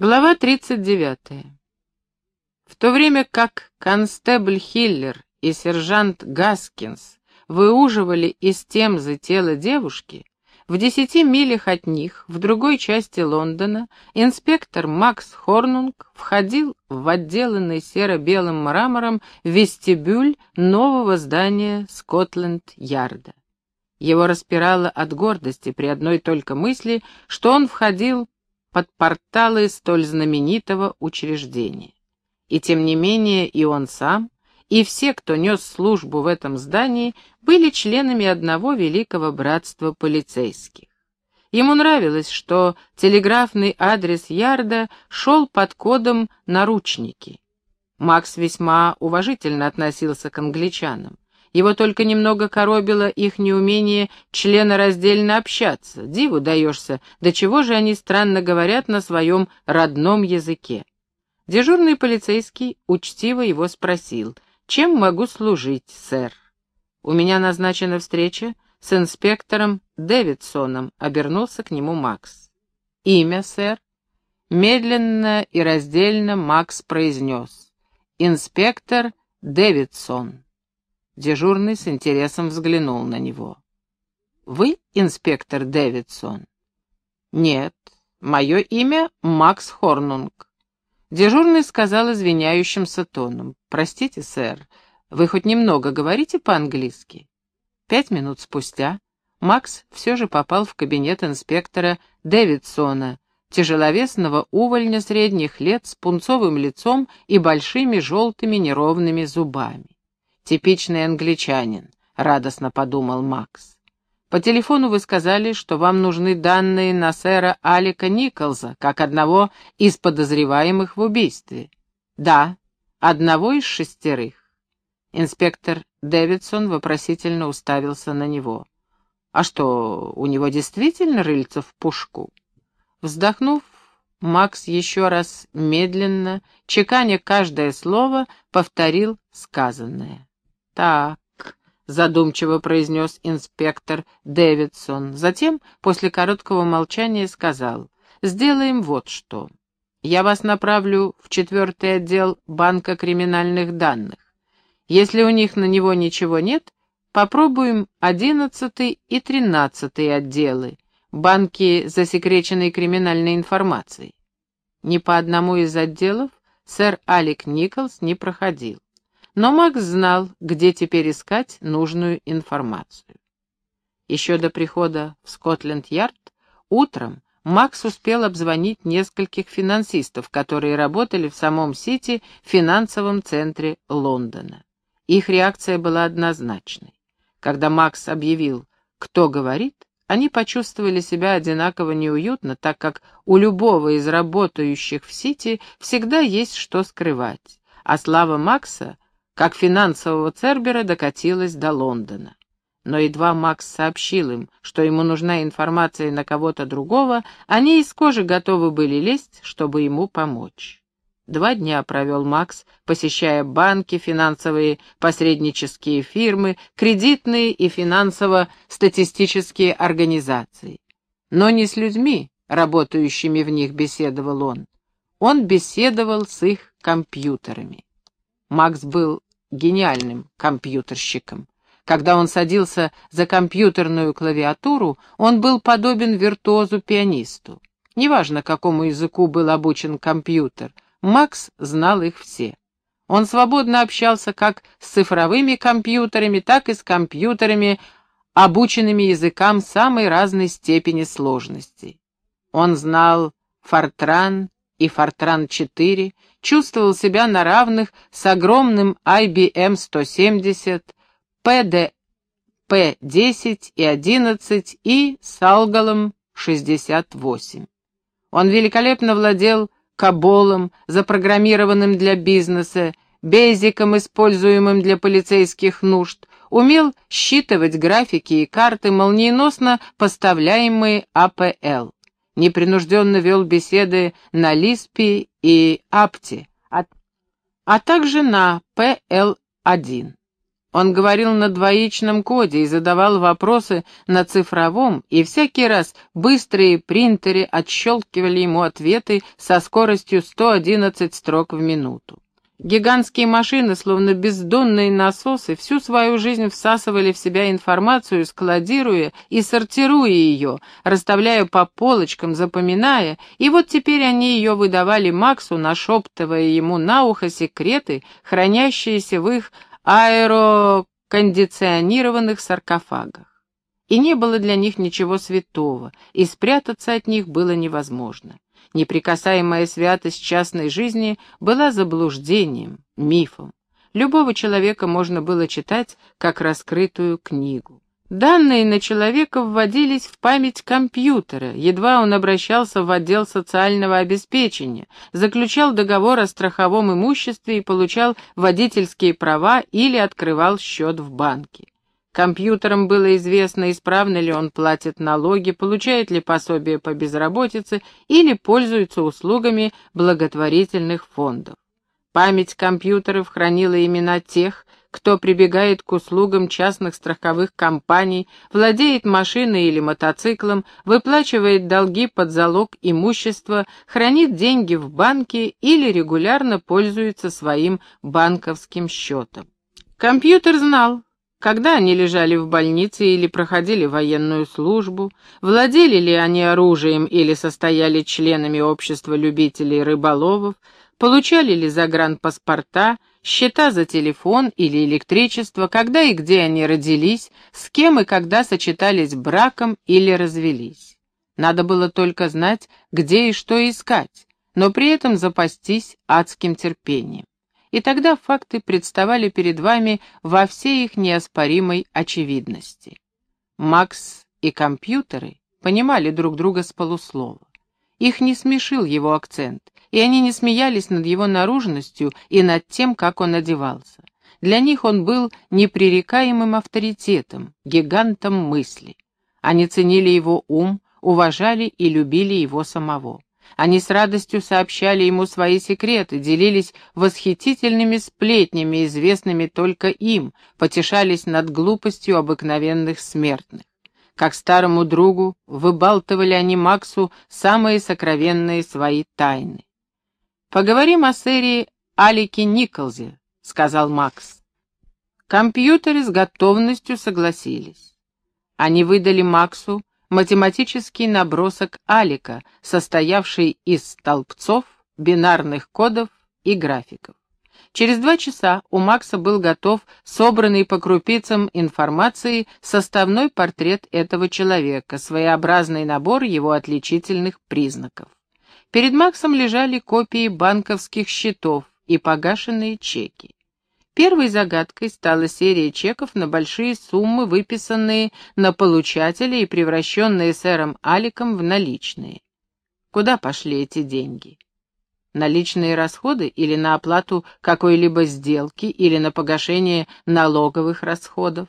Глава 39. В то время как констебль Хиллер и сержант Гаскинс выуживали из темзы тело девушки, в десяти милях от них, в другой части Лондона, инспектор Макс Хорнунг входил в отделанный серо-белым мрамором вестибюль нового здания Скотленд-Ярда. Его распирало от гордости при одной только мысли, что он входил под порталы столь знаменитого учреждения. И тем не менее и он сам, и все, кто нес службу в этом здании, были членами одного великого братства полицейских. Ему нравилось, что телеграфный адрес Ярда шел под кодом «наручники». Макс весьма уважительно относился к англичанам. Его только немного коробило их неумение членораздельно общаться. Диву даешься, до чего же они странно говорят на своем родном языке. Дежурный полицейский учтиво его спросил, «Чем могу служить, сэр?» «У меня назначена встреча с инспектором Дэвидсоном», — обернулся к нему Макс. «Имя, сэр?» Медленно и раздельно Макс произнес. «Инспектор Дэвидсон». Дежурный с интересом взглянул на него. «Вы инспектор Дэвидсон?» «Нет, мое имя Макс Хорнунг». Дежурный сказал извиняющимся тоном. «Простите, сэр, вы хоть немного говорите по-английски?» Пять минут спустя Макс все же попал в кабинет инспектора Дэвидсона, тяжеловесного увольня средних лет с пунцовым лицом и большими желтыми неровными зубами. «Типичный англичанин», — радостно подумал Макс. «По телефону вы сказали, что вам нужны данные на сэра Алика Николза, как одного из подозреваемых в убийстве». «Да, одного из шестерых». Инспектор Дэвидсон вопросительно уставился на него. «А что, у него действительно рыльца в пушку?» Вздохнув, Макс еще раз медленно, чеканя каждое слово, повторил сказанное. «Так», — задумчиво произнес инспектор Дэвидсон. Затем, после короткого молчания, сказал, «Сделаем вот что. Я вас направлю в четвертый отдел Банка криминальных данных. Если у них на него ничего нет, попробуем одиннадцатый и тринадцатый отделы, банки засекреченной криминальной информацией. Ни по одному из отделов сэр Алик Николс не проходил. Но Макс знал, где теперь искать нужную информацию. Еще до прихода в Скотленд-Ярд утром Макс успел обзвонить нескольких финансистов, которые работали в самом Сити, финансовом центре Лондона. Их реакция была однозначной. Когда Макс объявил, кто говорит, они почувствовали себя одинаково неуютно, так как у любого из работающих в Сити всегда есть что скрывать, а слава Макса — как финансового Цербера докатилась до Лондона. Но едва Макс сообщил им, что ему нужна информация на кого-то другого, они из кожи готовы были лезть, чтобы ему помочь. Два дня провел Макс, посещая банки, финансовые посреднические фирмы, кредитные и финансово-статистические организации. Но не с людьми, работающими в них, беседовал он. Он беседовал с их компьютерами. Макс был гениальным компьютерщиком. Когда он садился за компьютерную клавиатуру, он был подобен виртуозу-пианисту. Неважно, какому языку был обучен компьютер, Макс знал их все. Он свободно общался как с цифровыми компьютерами, так и с компьютерами, обученными языкам самой разной степени сложности. Он знал Фортран и Фортран-4, чувствовал себя на равных с огромным IBM 170, PDP-10 и 11 и Салгалом 68. Он великолепно владел Каболом, запрограммированным для бизнеса, Бейзиком, используемым для полицейских нужд, умел считывать графики и карты, молниеносно поставляемые АПЛ непринужденно вел беседы на Лиспе и Апте, а, а также на ПЛ-1. Он говорил на двоичном коде и задавал вопросы на цифровом, и всякий раз быстрые принтеры отщелкивали ему ответы со скоростью 111 строк в минуту. Гигантские машины, словно бездонные насосы, всю свою жизнь всасывали в себя информацию, складируя и сортируя ее, расставляя по полочкам, запоминая, и вот теперь они ее выдавали Максу, нашептывая ему на ухо секреты, хранящиеся в их аэрокондиционированных саркофагах. И не было для них ничего святого, и спрятаться от них было невозможно. Неприкасаемая святость частной жизни была заблуждением, мифом. Любого человека можно было читать как раскрытую книгу. Данные на человека вводились в память компьютера, едва он обращался в отдел социального обеспечения, заключал договор о страховом имуществе и получал водительские права или открывал счет в банке. Компьютерам было известно, исправно ли он платит налоги, получает ли пособие по безработице или пользуется услугами благотворительных фондов. Память компьютеров хранила имена тех, кто прибегает к услугам частных страховых компаний, владеет машиной или мотоциклом, выплачивает долги под залог имущества, хранит деньги в банке или регулярно пользуется своим банковским счетом. Компьютер знал, когда они лежали в больнице или проходили военную службу, владели ли они оружием или состояли членами общества любителей рыболовов, получали ли загранпаспорта, счета за телефон или электричество, когда и где они родились, с кем и когда сочетались браком или развелись. Надо было только знать, где и что искать, но при этом запастись адским терпением. И тогда факты представали перед вами во всей их неоспоримой очевидности. Макс и компьютеры понимали друг друга с полуслова. Их не смешил его акцент, и они не смеялись над его наружностью и над тем, как он одевался. Для них он был непререкаемым авторитетом, гигантом мысли. Они ценили его ум, уважали и любили его самого. Они с радостью сообщали ему свои секреты, делились восхитительными сплетнями, известными только им, потешались над глупостью обыкновенных смертных. Как старому другу выбалтывали они Максу самые сокровенные свои тайны. «Поговорим о серии Алике Николзе», — сказал Макс. Компьютеры с готовностью согласились. Они выдали Максу математический набросок Алика, состоявший из столбцов, бинарных кодов и графиков. Через два часа у Макса был готов собранный по крупицам информации составной портрет этого человека, своеобразный набор его отличительных признаков. Перед Максом лежали копии банковских счетов и погашенные чеки. Первой загадкой стала серия чеков на большие суммы, выписанные на получателя и превращенные сэром Аликом в наличные. Куда пошли эти деньги? Наличные расходы или на оплату какой-либо сделки или на погашение налоговых расходов?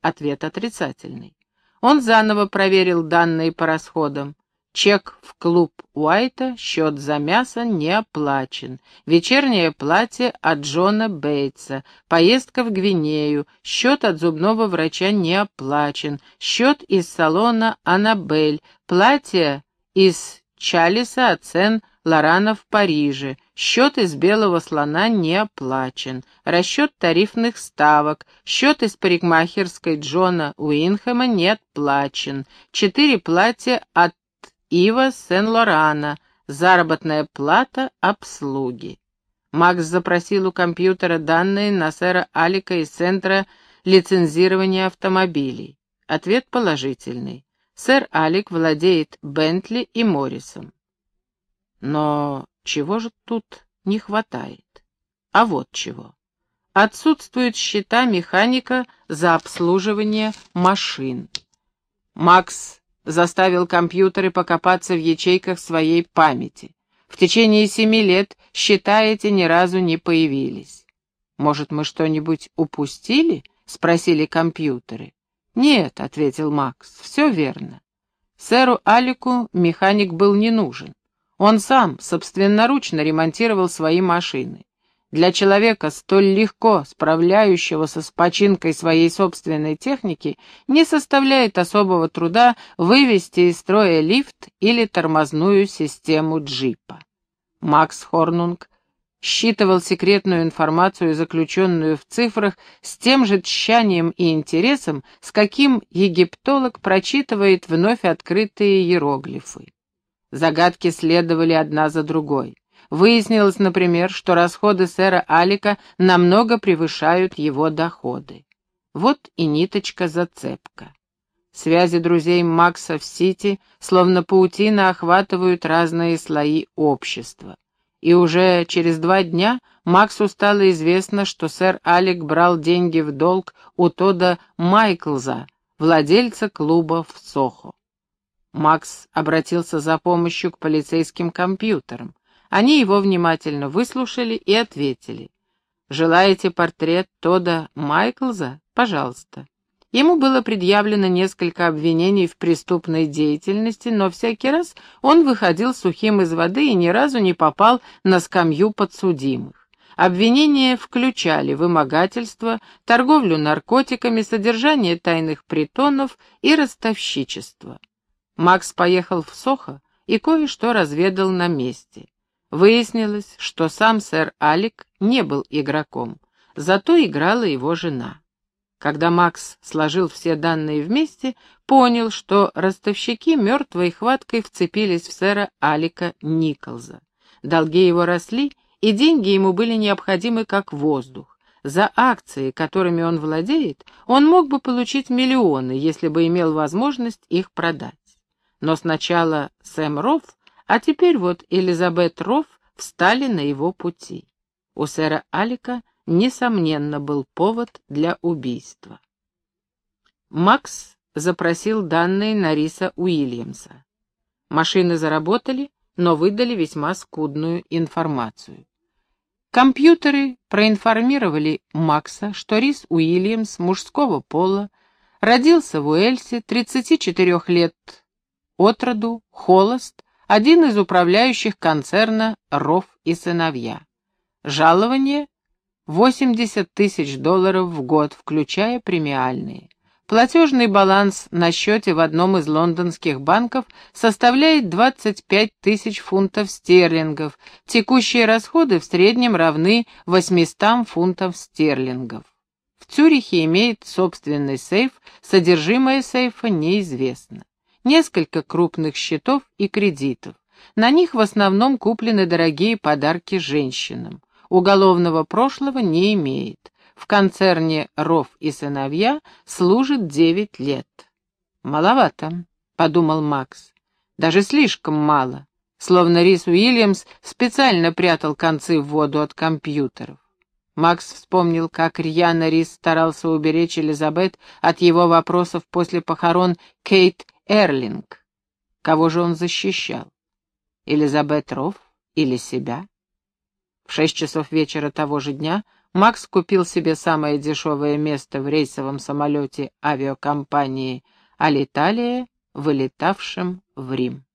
Ответ отрицательный. Он заново проверил данные по расходам. Чек в клуб Уайта, счет за мясо не оплачен. Вечернее платье от Джона Бейтса. Поездка в Гвинею. Счет от зубного врача не оплачен. Счет из салона Аннабель. Платье из Чалиса от Сен Лорана в Париже. Счет из белого слона не оплачен. Расчет тарифных ставок. Счет из парикмахерской Джона Уинхэма не оплачен. Четыре платья от Ива Сен-Лорана. Заработная плата обслуги. Макс запросил у компьютера данные на сэра Алика из Центра лицензирования автомобилей. Ответ положительный. Сэр Алик владеет Бентли и Моррисом. Но чего же тут не хватает? А вот чего. Отсутствуют счета механика за обслуживание машин. Макс заставил компьютеры покопаться в ячейках своей памяти. В течение семи лет счета эти ни разу не появились. «Может, мы что-нибудь упустили?» — спросили компьютеры. «Нет», — ответил Макс, — «все верно». Сэру Алику механик был не нужен. Он сам собственноручно ремонтировал свои машины. Для человека, столь легко справляющегося с починкой своей собственной техники, не составляет особого труда вывести из строя лифт или тормозную систему джипа. Макс Хорнунг считывал секретную информацию, заключенную в цифрах, с тем же тщанием и интересом, с каким египтолог прочитывает вновь открытые иероглифы. Загадки следовали одна за другой. Выяснилось, например, что расходы сэра Алика намного превышают его доходы. Вот и ниточка-зацепка. Связи друзей Макса в Сити, словно паутина, охватывают разные слои общества. И уже через два дня Максу стало известно, что сэр Алик брал деньги в долг у Тода Майклза, владельца клуба в Сохо. Макс обратился за помощью к полицейским компьютерам. Они его внимательно выслушали и ответили. «Желаете портрет Тода Майклза? Пожалуйста». Ему было предъявлено несколько обвинений в преступной деятельности, но всякий раз он выходил сухим из воды и ни разу не попал на скамью подсудимых. Обвинения включали вымогательство, торговлю наркотиками, содержание тайных притонов и ростовщичество. Макс поехал в Сохо и кое-что разведал на месте. Выяснилось, что сам сэр Алик не был игроком, зато играла его жена. Когда Макс сложил все данные вместе, понял, что ростовщики мертвой хваткой вцепились в сэра Алика Николза. Долги его росли, и деньги ему были необходимы как воздух. За акции, которыми он владеет, он мог бы получить миллионы, если бы имел возможность их продать. Но сначала Сэм Рофф а теперь вот Элизабет Рофф встали на его пути. У сэра Алика, несомненно, был повод для убийства. Макс запросил данные Нариса Уильямса. Машины заработали, но выдали весьма скудную информацию. Компьютеры проинформировали Макса, что Рис Уильямс мужского пола родился в Уэльсе, 34 лет от роду, холост, один из управляющих концерна «Ров и сыновья». Жалование — 80 тысяч долларов в год, включая премиальные. Платежный баланс на счете в одном из лондонских банков составляет 25 тысяч фунтов стерлингов, текущие расходы в среднем равны 800 фунтов стерлингов. В Цюрихе имеет собственный сейф, содержимое сейфа неизвестно несколько крупных счетов и кредитов. На них в основном куплены дорогие подарки женщинам. Уголовного прошлого не имеет. В концерне «Ров и сыновья» служит девять лет. «Маловато», — подумал Макс. «Даже слишком мало». Словно Рис Уильямс специально прятал концы в воду от компьютеров. Макс вспомнил, как рьяно Рис старался уберечь Элизабет от его вопросов после похорон Кейт Эрлинг. Кого же он защищал? Элизабет Рофф или себя? В шесть часов вечера того же дня Макс купил себе самое дешевое место в рейсовом самолете авиакомпании «Алиталия», вылетавшем в Рим.